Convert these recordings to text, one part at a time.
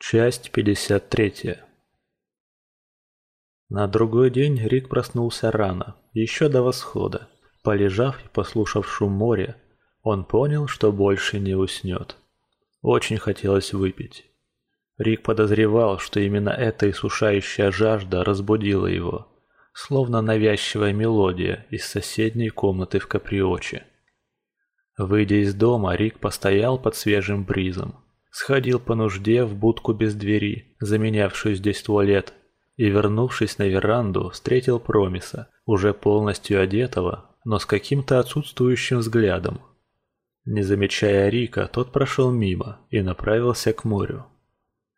Часть 53. На другой день Рик проснулся рано, еще до восхода. Полежав и послушав шум моря, он понял, что больше не уснет. Очень хотелось выпить. Рик подозревал, что именно эта иссушающая жажда разбудила его, словно навязчивая мелодия из соседней комнаты в Каприоче. Выйдя из дома, Рик постоял под свежим бризом, сходил по нужде в будку без двери, заменявшую здесь туалет, и, вернувшись на веранду, встретил Промиса, уже полностью одетого, но с каким-то отсутствующим взглядом. Не замечая Рика, тот прошел мимо и направился к морю.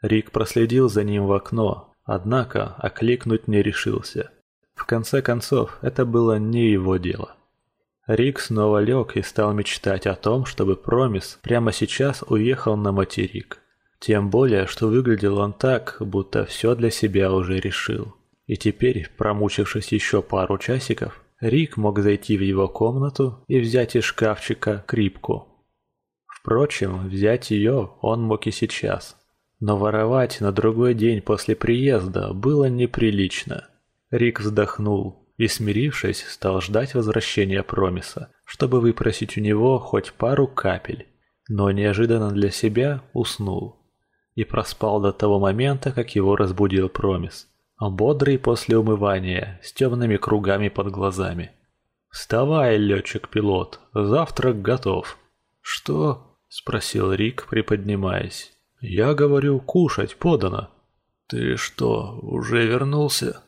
Рик проследил за ним в окно, однако окликнуть не решился. В конце концов, это было не его дело. Рик снова лег и стал мечтать о том, чтобы Промис прямо сейчас уехал на материк. Тем более, что выглядел он так, будто все для себя уже решил. И теперь, промучившись еще пару часиков, Рик мог зайти в его комнату и взять из шкафчика крипку. Впрочем, взять ее он мог и сейчас. Но воровать на другой день после приезда было неприлично. Рик вздохнул и, смирившись, стал ждать возвращения Промиса, чтобы выпросить у него хоть пару капель, но неожиданно для себя уснул и проспал до того момента, как его разбудил Промис, бодрый после умывания, с темными кругами под глазами. «Вставай, летчик-пилот, завтрак готов». «Что?» – спросил Рик, приподнимаясь. «Я говорю, кушать подано». «Ты что, уже вернулся?»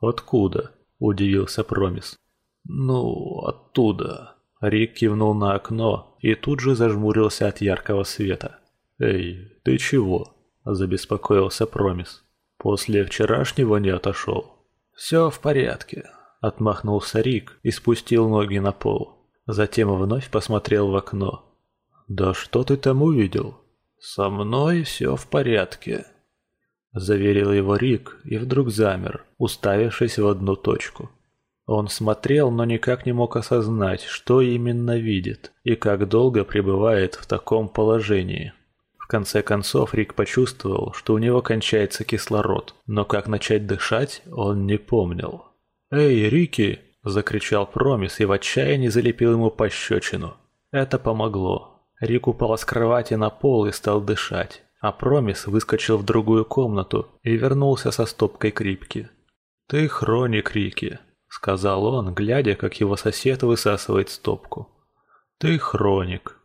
«Откуда?» – удивился Промис. «Ну, оттуда». Рик кивнул на окно и тут же зажмурился от яркого света. «Эй, ты чего?» – забеспокоился Промис. «После вчерашнего не отошел». «Все в порядке», – отмахнулся Рик и спустил ноги на пол. Затем вновь посмотрел в окно. «Да что ты там увидел?» «Со мной все в порядке», Заверил его Рик и вдруг замер, уставившись в одну точку. Он смотрел, но никак не мог осознать, что именно видит и как долго пребывает в таком положении. В конце концов Рик почувствовал, что у него кончается кислород, но как начать дышать он не помнил. «Эй, Рики!» – закричал Промис и в отчаянии залепил ему пощечину. Это помогло. Рик упал с кровати на пол и стал дышать а Промис выскочил в другую комнату и вернулся со стопкой крипки. «Ты хроник, Рики», — сказал он, глядя, как его сосед высасывает стопку. «Ты хроник.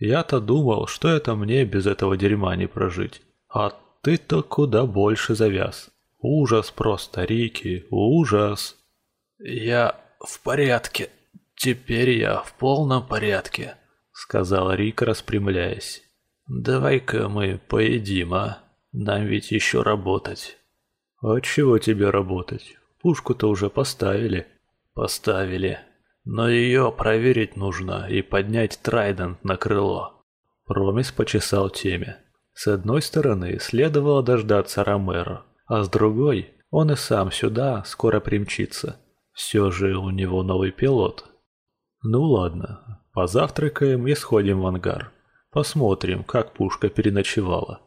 Я-то думал, что это мне без этого дерьма не прожить. А ты-то куда больше завяз. Ужас просто, Рики, ужас!» «Я в порядке. Теперь я в полном порядке», — сказал Рик, распрямляясь. «Давай-ка мы поедим, а? Нам ведь еще работать». «А чего тебе работать? Пушку-то уже поставили». «Поставили. Но ее проверить нужно и поднять Трайдент на крыло». Промис почесал теме. С одной стороны, следовало дождаться Ромеро, а с другой, он и сам сюда скоро примчится. Все же у него новый пилот. Ну ладно, позавтракаем и сходим в ангар. Посмотрим, как пушка переночевала.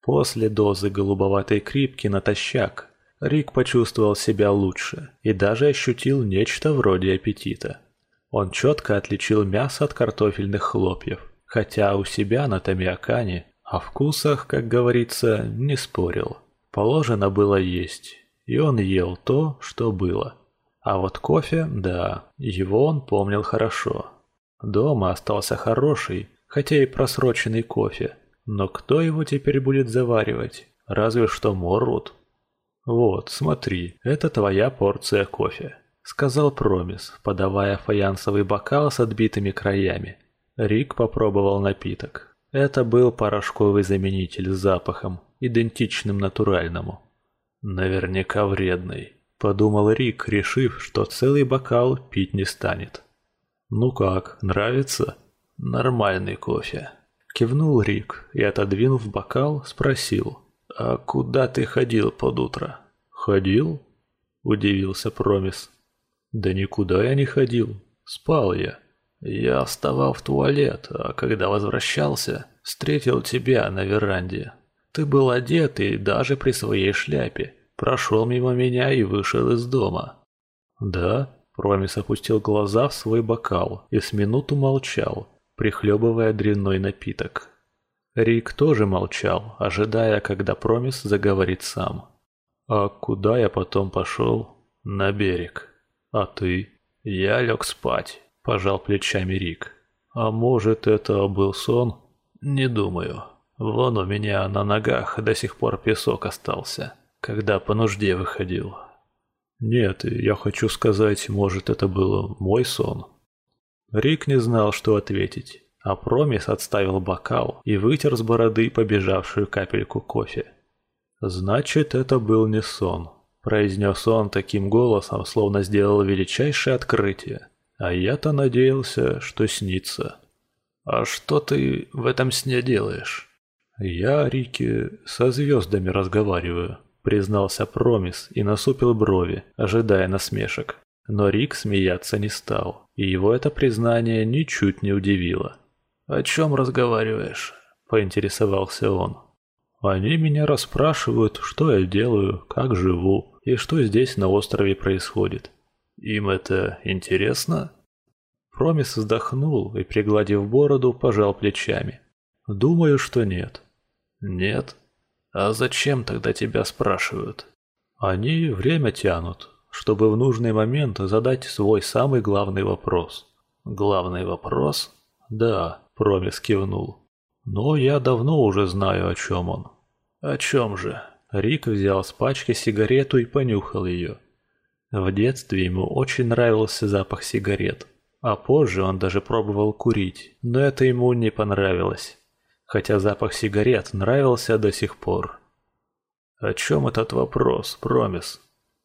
После дозы голубоватой крипки натощак Рик почувствовал себя лучше и даже ощутил нечто вроде аппетита. Он четко отличил мясо от картофельных хлопьев, хотя у себя на Тамиакане о вкусах, как говорится, не спорил. Положено было есть, и он ел то, что было. А вот кофе, да, его он помнил хорошо. Дома остался хороший, хотя и просроченный кофе. Но кто его теперь будет заваривать? Разве что Моррут. «Вот, смотри, это твоя порция кофе», — сказал Промис, подавая фаянсовый бокал с отбитыми краями. Рик попробовал напиток. Это был порошковый заменитель с запахом, идентичным натуральному. «Наверняка вредный», — подумал Рик, решив, что целый бокал пить не станет. «Ну как, нравится?» «Нормальный кофе», — кивнул Рик и, отодвинув бокал, спросил. «А куда ты ходил под утро?» «Ходил?» — удивился Промис. «Да никуда я не ходил. Спал я. Я вставал в туалет, а когда возвращался, встретил тебя на веранде. Ты был одет и даже при своей шляпе. Прошел мимо меня и вышел из дома». «Да?» Промис опустил глаза в свой бокал и с минуту молчал, прихлебывая дрянной напиток. Рик тоже молчал, ожидая, когда Промис заговорит сам. «А куда я потом пошел?» «На берег. А ты?» «Я лег спать», – пожал плечами Рик. «А может, это был сон?» «Не думаю. Вон у меня на ногах до сих пор песок остался, когда по нужде выходил». «Нет, я хочу сказать, может, это был мой сон?» Рик не знал, что ответить, а Промис отставил бокал и вытер с бороды побежавшую капельку кофе. «Значит, это был не сон», – произнес он таким голосом, словно сделал величайшее открытие. «А я-то надеялся, что снится». «А что ты в этом сне делаешь?» «Я, Рики, со звездами разговариваю», – признался Промис и насупил брови, ожидая насмешек. Но Рик смеяться не стал, и его это признание ничуть не удивило. «О чем разговариваешь?» – поинтересовался он. «Они меня расспрашивают, что я делаю, как живу и что здесь на острове происходит. Им это интересно?» Промис вздохнул и, пригладив бороду, пожал плечами. «Думаю, что нет». «Нет? А зачем тогда тебя спрашивают?» «Они время тянут, чтобы в нужный момент задать свой самый главный вопрос». «Главный вопрос?» «Да», — Промис кивнул. «Но я давно уже знаю, о чем он». «О чем же?» Рик взял с пачки сигарету и понюхал ее. В детстве ему очень нравился запах сигарет. А позже он даже пробовал курить, но это ему не понравилось. Хотя запах сигарет нравился до сих пор. «О чем этот вопрос, Промис?»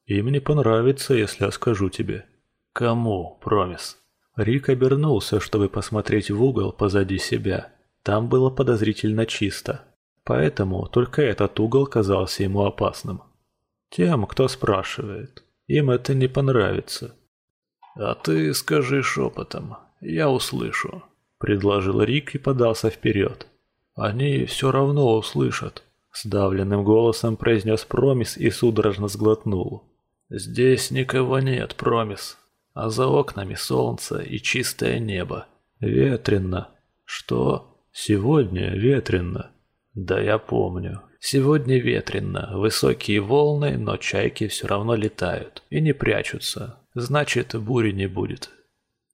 «Им не понравится, если я скажу тебе». «Кому, Промис?» Рик обернулся, чтобы посмотреть в угол позади себя. Там было подозрительно чисто. Поэтому только этот угол казался ему опасным. Тем, кто спрашивает. Им это не понравится. «А ты скажи шепотом, я услышу», — предложил Рик и подался вперед. «Они все равно услышат», — сдавленным голосом произнес Промис и судорожно сглотнул. «Здесь никого нет, Промис, а за окнами солнце и чистое небо. Ветрено. Что? Сегодня ветрено. Да я помню. Сегодня ветрено, высокие волны, но чайки все равно летают и не прячутся. Значит, бури не будет.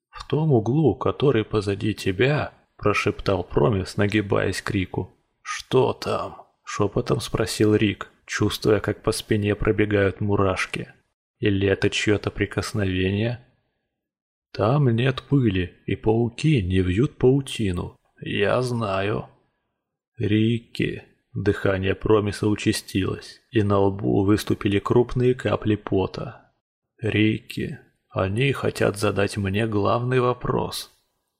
В том углу, который позади тебя, прошептал Промис, нагибаясь к Рику. Что там? Шепотом спросил Рик, чувствуя, как по спине пробегают мурашки. Или это чье-то прикосновение? Там нет пыли, и пауки не вьют паутину. Я знаю. Рикки. Дыхание Промиса участилось, и на лбу выступили крупные капли пота. Рики, они хотят задать мне главный вопрос.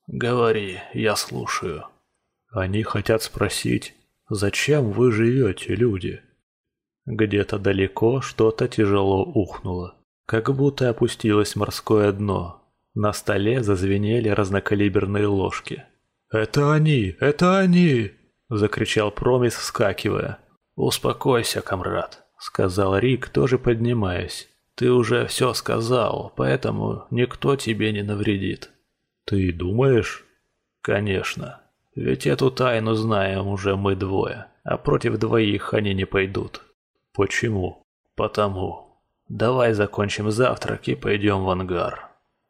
Говори, я слушаю. Они хотят спросить, зачем вы живете, люди? Где-то далеко что-то тяжело ухнуло, как будто опустилось морское дно. На столе зазвенели разнокалиберные ложки. «Это они! Это они!» – закричал Промис, вскакивая. «Успокойся, комрад», – сказал Рик, тоже поднимаясь. Ты уже все сказал, поэтому никто тебе не навредит. Ты думаешь? Конечно. Ведь эту тайну знаем уже мы двое, а против двоих они не пойдут. Почему? Потому. Давай закончим завтрак и пойдем в ангар.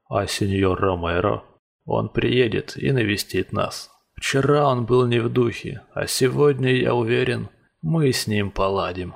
А сеньор Ромеро? Он приедет и навестит нас. Вчера он был не в духе, а сегодня, я уверен, мы с ним поладим.